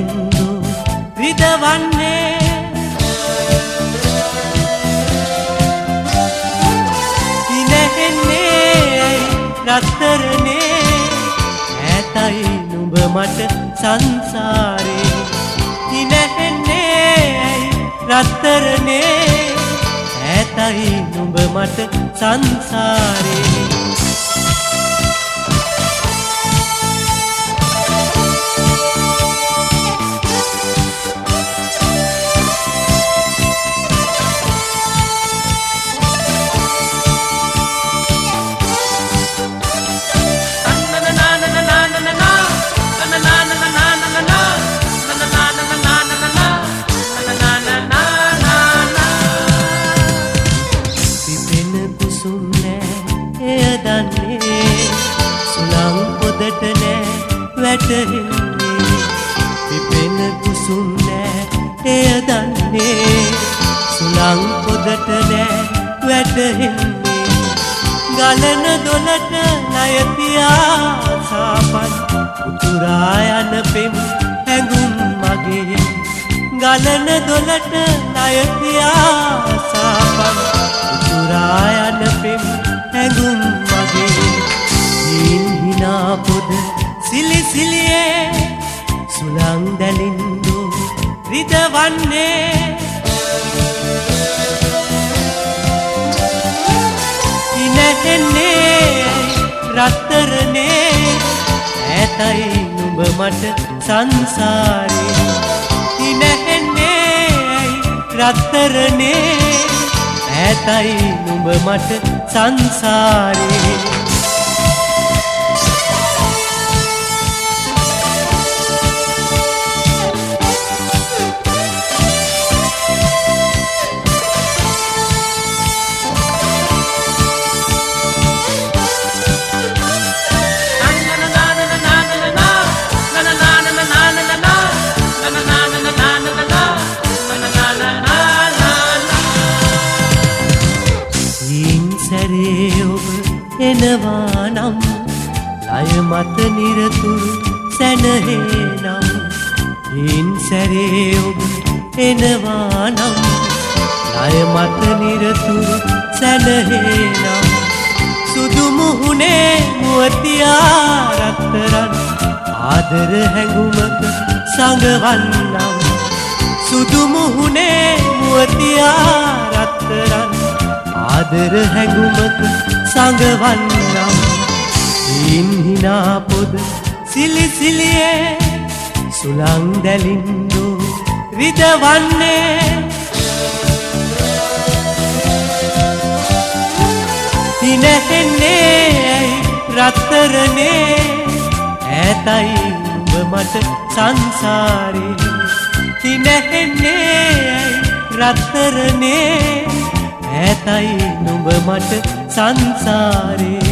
සුළං දැලින්දු විදවන්නේ ඉනහෙන්නේ රත්තරනේ ඇතයි නුඹ මට සංසාරේ. ඉනහෙන්නේ රත්තරනේ ඇතයි නුඹ මට සංසාරේ. පිපෙන කුසුම් නෑ එය දන්නේ සුළං පොදට නෑ වැටහෙන්නේ. පිපෙන කුසුම් නෑ එය දන්නේ සුළං පොදට නෑ වැටහෙන්නේ. ගලන දොලට නයතියා සාපන් උතුරා යන පෙම් හැඟුම් මගේ. ගලන දොලට නයතියා සාපන් උතුරා යන පෙම් හැඟුම් මගේ හීන් හිනා පොද සිලි සිලියේ සුළං දැලින්දු රිදවන්නේ. ඉනහෙන්නේ රත්තරනේ. ඇතයි නුඹ මට සංසාරේ. ඉනහෙන්නේ රත්තරනේ. ඇතයි නුඹ මට සංසාරේ. සැරේ ඔබ එනවා නම් ලය මත නිරතුරු සැනහේ නම් ඊන් සැරේ ඔබ එනවා නම් ලය මත නිරතුරු සැනහේ නම්. සුදු මුහුණේ මුවතියා රත්තරන් ආදර හැඟුමක සඟවන්නම්. සුදු මුහුණේ මුවතියා රත්තරන් ආදර හැඟුමක සඟවන්නම්. ඊන් හිනා පොද සිලි සිලියේ සුළං දැලින්දු රිදවන්නේ තිනහෙන්නේ රත්තරනේ? ඇතයි උඹ මට සංසාරේ. තිනහෙන්නේ රත්තරනේ? ඇතයි නුඹ මට සංසාරේ